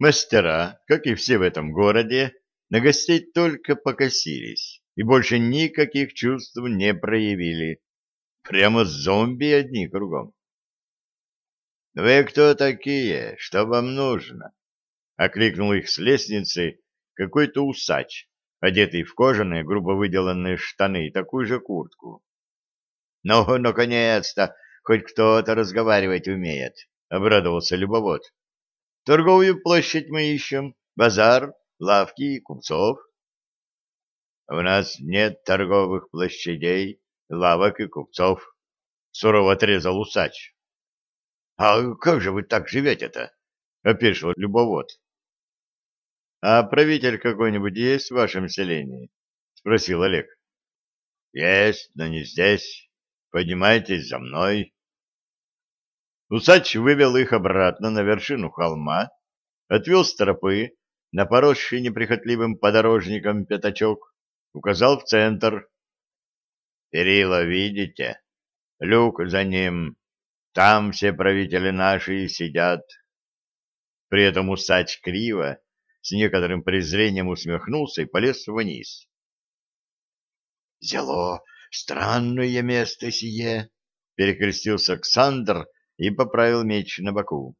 Мастера, как и все в этом городе, на гостей только покосились и больше никаких чувств не проявили. Прямо зомби одни кругом. — Вы кто такие? Что вам нужно? — окликнул их с лестницы какой-то усач, одетый в кожаные, грубо выделанные штаны и такую же куртку. — Ну, наконец-то, хоть кто-то разговаривать умеет, — обрадовался любовод. — Торговую площадь мы ищем, базар, лавки и купцов. — У нас нет торговых площадей, лавок и купцов, — сурово отрезал усач. — А как же вы так живете-то? — опешил любовод. — А правитель какой-нибудь есть в вашем селении? — спросил Олег. — Есть, но не здесь. Поднимайтесь за мной. Усач вывел их обратно на вершину холма, отвел с тропы на поросший неприхотливым подорожником пятачок, указал в центр. «Перила видите? Люк за ним. Там все правители наши сидят». При этом усач криво с некоторым презрением усмехнулся и полез вниз. «Зело странное место сие!» — перекрестился Александр и поправил меч на боку.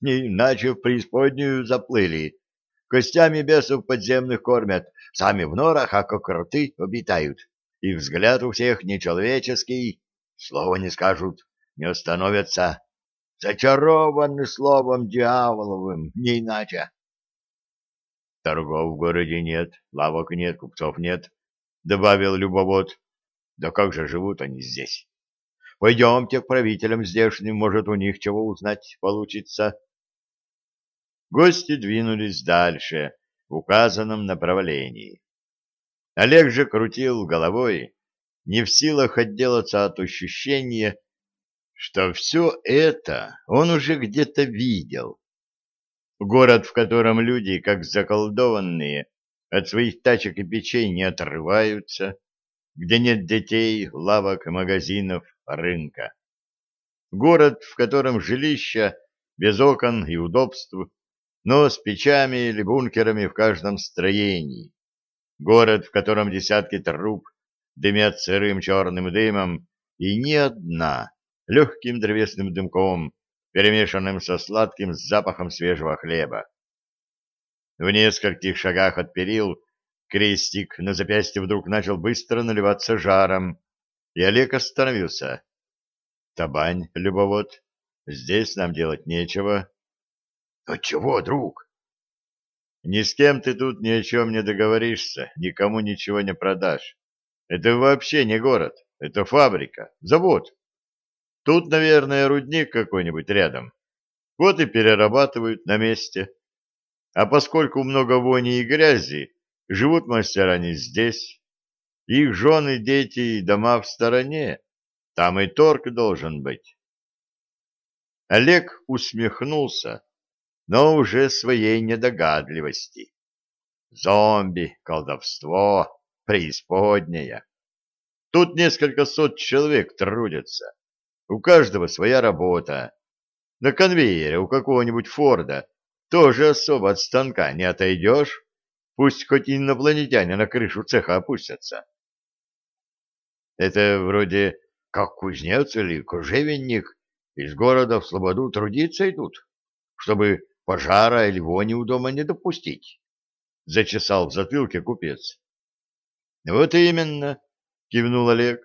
«Не иначе в преисподнюю заплыли. Костями бесов подземных кормят, сами в норах, а как роты обитают. И взгляд у всех нечеловеческий, слова не скажут, не остановятся. Зачарованы словом дьяволовым, не иначе. Торгов в городе нет, лавок нет, купцов нет, — добавил любовод. Да как же живут они здесь? Пойдемте к правителям здешним, может, у них чего узнать получится. Гости двинулись дальше, в указанном направлении. Олег же крутил головой, не в силах отделаться от ощущения, что все это он уже где-то видел. Город, в котором люди, как заколдованные, от своих тачек и печей не отрываются, где нет детей, лавок, магазинов, рынка. Город, в котором жилища без окон и удобств, но с печами или бункерами в каждом строении. Город, в котором десятки труб дымят сырым черным дымом, и ни одна легким древесным дымком перемешанным со сладким запахом свежего хлеба. В нескольких шагах от перил крестик на запястье вдруг начал быстро наливаться жаром, и Олег остановился. «Табань, любовод, здесь нам делать нечего». «А чего, друг?» «Ни с кем ты тут ни о чем не договоришься, никому ничего не продашь. Это вообще не город, это фабрика, завод. Тут, наверное, рудник какой-нибудь рядом. Вот и перерабатывают на месте. А поскольку много вони и грязи, живут мастера не здесь. Их жены, дети и дома в стороне. Там и торг должен быть. Олег усмехнулся, но уже своей недогадливости. Зомби, колдовство, преисподняя. Тут несколько сот человек трудятся. У каждого своя работа. На конвейере у какого-нибудь Форда тоже особо от станка не отойдешь. Пусть хоть инопланетяне на крышу цеха опустятся. Это вроде как кузнец или кожевенник из города в слободу трудиться идут, чтобы пожара или вони у дома не допустить. Зачесал в затылке купец. — Вот именно, — кивнул Олег.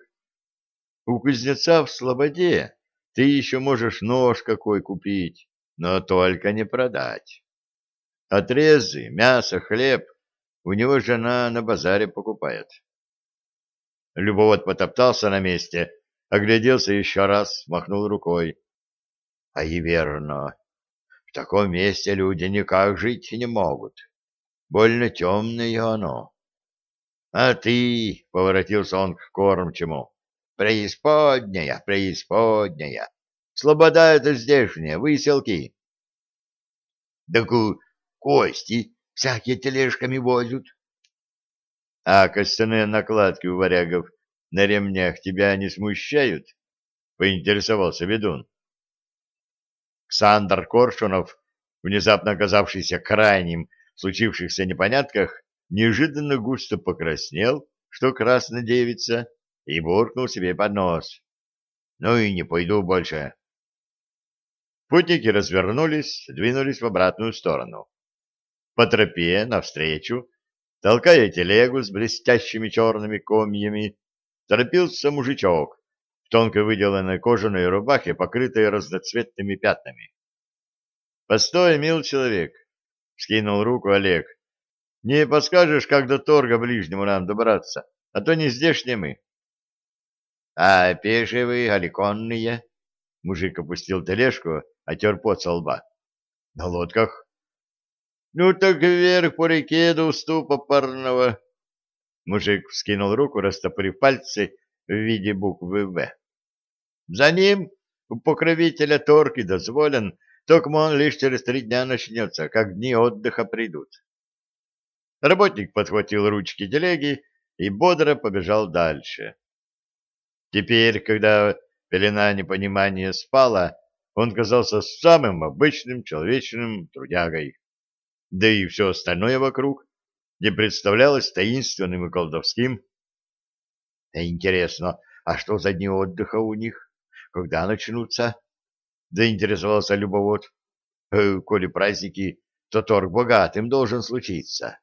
У кузнеца в слободе ты еще можешь нож какой купить, но только не продать. Отрезы, мясо, хлеб у него жена на базаре покупает. Любовод потоптался на месте, огляделся еще раз, махнул рукой. А и верно, в таком месте люди никак жить не могут. Больно темное оно. А ты, — поворотился он к кормчему, Преисподняя, преисподняя. Слобода это здешняя, выселки. Так кости всякие тележками возят. А костяные накладки у варягов на ремнях тебя не смущают? Поинтересовался ведун. Ксандр Коршунов внезапно оказавшийся крайним в случившихся непонятках, неожиданно густо покраснел, что красно девица, и буркнул себе под нос. «Ну и не пойду больше». Путники развернулись, двинулись в обратную сторону. По тропе навстречу, толкая телегу с блестящими черными комьями, торопился мужичок в тонко выделанной кожаной рубахе, покрытой разноцветными пятнами. — Постой, мил человек! — скинул руку Олег. — Не подскажешь, как до торга ближнему нам добраться, а то не здешние мы. — А пешие вы, аликонные? Мужик опустил тележку, отер пот со лба. — На лодках. — Ну так вверх по реке до уступа парного. Мужик вскинул руку, растопырив пальцы в виде буквы «В». За ним у покровителя торги дозволен только он лишь через три дня начнется, как дни отдыха придут. Работник подхватил ручки телеги и бодро побежал дальше. Теперь, когда пелена непонимания спала, он казался самым обычным человечным трудягой. Да и все остальное вокруг не представлялось таинственным и колдовским. Интересно, а что за дни отдыха у них? Когда начнутся? заинтересовался любовод. Э, коли праздники, то торг богатым должен случиться.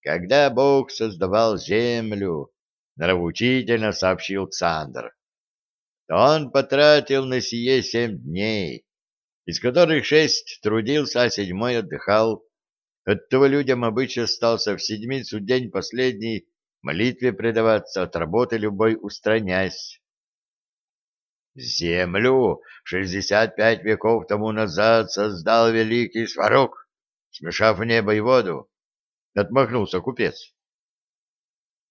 Когда Бог создавал землю, нравоучительно сообщил Александр, то он потратил на сие семь дней, из которых шесть трудился, а седьмой отдыхал. Оттого людям обычно остался в седмицу день последний молитве предаваться, от работы любой устранясь. Землю шестьдесят пять веков тому назад создал великий сварог, смешав небо и воду. Отмахнулся купец.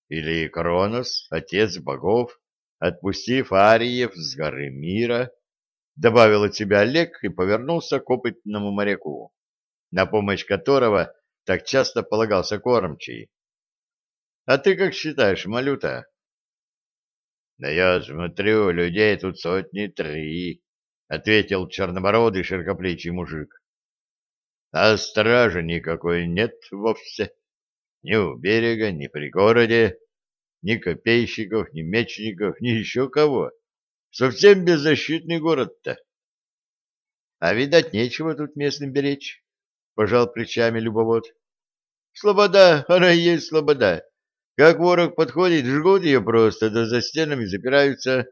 Или Кронос, отец богов, отпустив ариев с горы мира, добавил от себя Олег и повернулся к опытному моряку, на помощь которого так часто полагался кормчий. — А ты как считаешь, Малюта? Да я смотрю, людей тут сотни три, — ответил чернобородый широкоплечий мужик. А стражи никакой нет вовсе. Ни у берега, ни при городе, ни копейщиков, ни мечников, ни еще кого. Совсем беззащитный город-то. А видать, нечего тут местным беречь, — пожал плечами любовод. Слобода, она и есть слобода. Как ворог подходит, жгут ее просто, да за стенами запираются.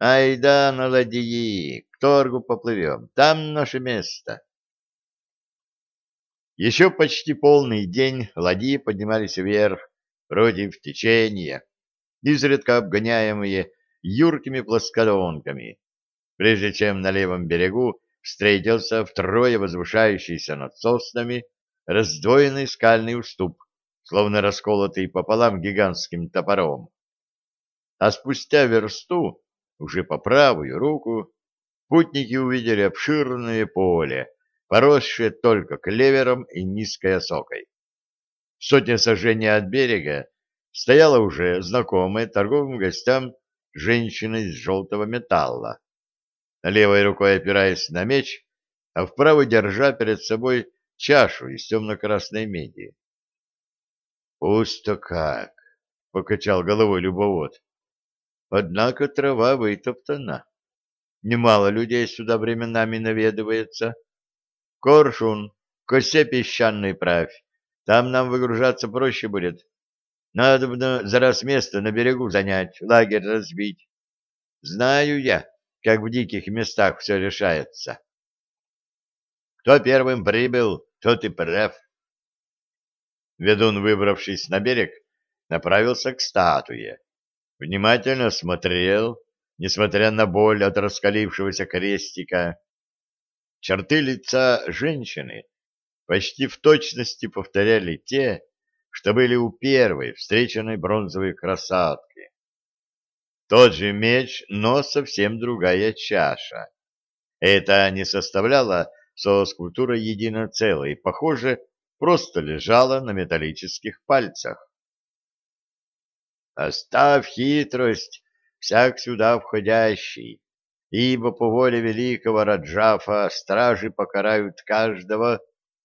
Ай да, на ладьи, к торгу поплывем, там наше место. Еще почти полный день ладьи поднимались вверх, против течения, изредка обгоняемые юркими плоскодонками, прежде чем на левом берегу встретился втрое возвышающийся над соснами раздвоенный скальный уступ, словно расколотый пополам гигантским топором. А спустя версту, уже по правую руку, путники увидели обширное поле, поросшее только клевером и низкой осокой. Сотня сожжения от берега стояла уже знакомая торговым гостям женщина из желтого металла, левой рукой опираясь на меч, а вправо держа перед собой чашу из темно-красной меди. Пусто как, — покачал головой любовод. Однако трава вытоптана. Немало людей сюда временами наведывается. Коршун, косе песчаной правь, там нам выгружаться проще будет. Надо бы за раз место на берегу занять, лагерь разбить. Знаю я, как в диких местах все решается. Кто первым прибыл, тот и прав. Ведун, выбравшись на берег, направился к статуе. Внимательно смотрел, несмотря на боль от раскалившегося крестика. Черты лица женщины почти в точности повторяли те, что были у первой встреченной бронзовой красотки. Тот же меч, но совсем другая чаша. Это не составляло со скульптурой едино целой, похоже, просто лежала на металлических пальцах. «Оставь хитрость, всяк сюда входящий, ибо по воле великого Раджафа стражи покарают каждого,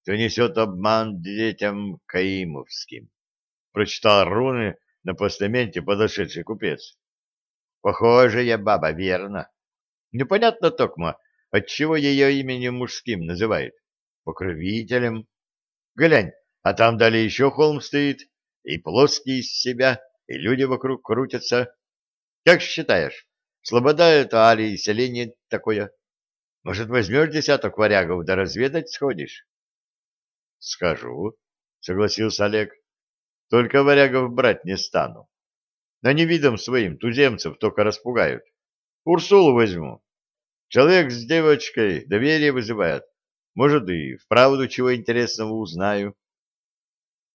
кто несет обман детям каимовским. Прочитал руны на постаменте подошедший купец. Похоже, я баба, верно. Непонятно, Токма, отчего ее именем мужским называют. Покровителем. Глянь, а там далее еще холм стоит, и плоский из себя, и люди вокруг крутятся. Как считаешь, слобода это али селение такое? Может, возьмешь десяток варягов да разведать сходишь? — Скажу, — согласился Олег. — Только варягов брать не стану. Они видом своим туземцев только распугают. Урсулу возьму. Человек с девочкой доверие вызывает. Может, и вправду чего интересного узнаю.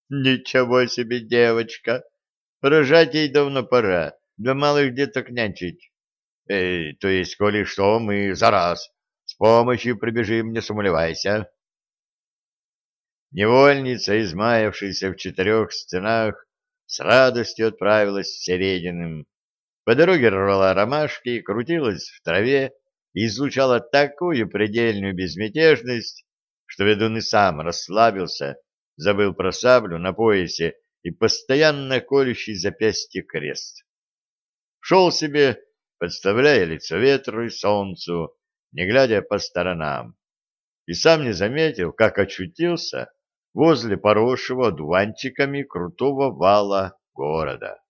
Ничего себе девочка! Рожать ей давно пора, для малых деток нянчить. Эй, то есть, коли что, мы за раз. С помощью прибежим, не сумлевайся. Невольница, измаявшаяся в четырех стенах, с радостью отправилась с Серединым. По дороге рвала ромашки, крутилась в траве и излучала такую предельную безмятежность, что ведун и сам расслабился, забыл про саблю на поясе и постоянно колющий запястье крест. Шел себе, подставляя лицо ветру и солнцу, не глядя по сторонам, и сам не заметил, как очутился возле поросшего дуванчиками крутого вала города.